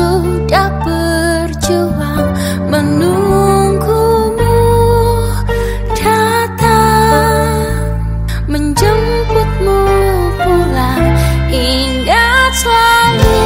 sudah berjuang menunggumu datang menjemputmu pulang ingat selalu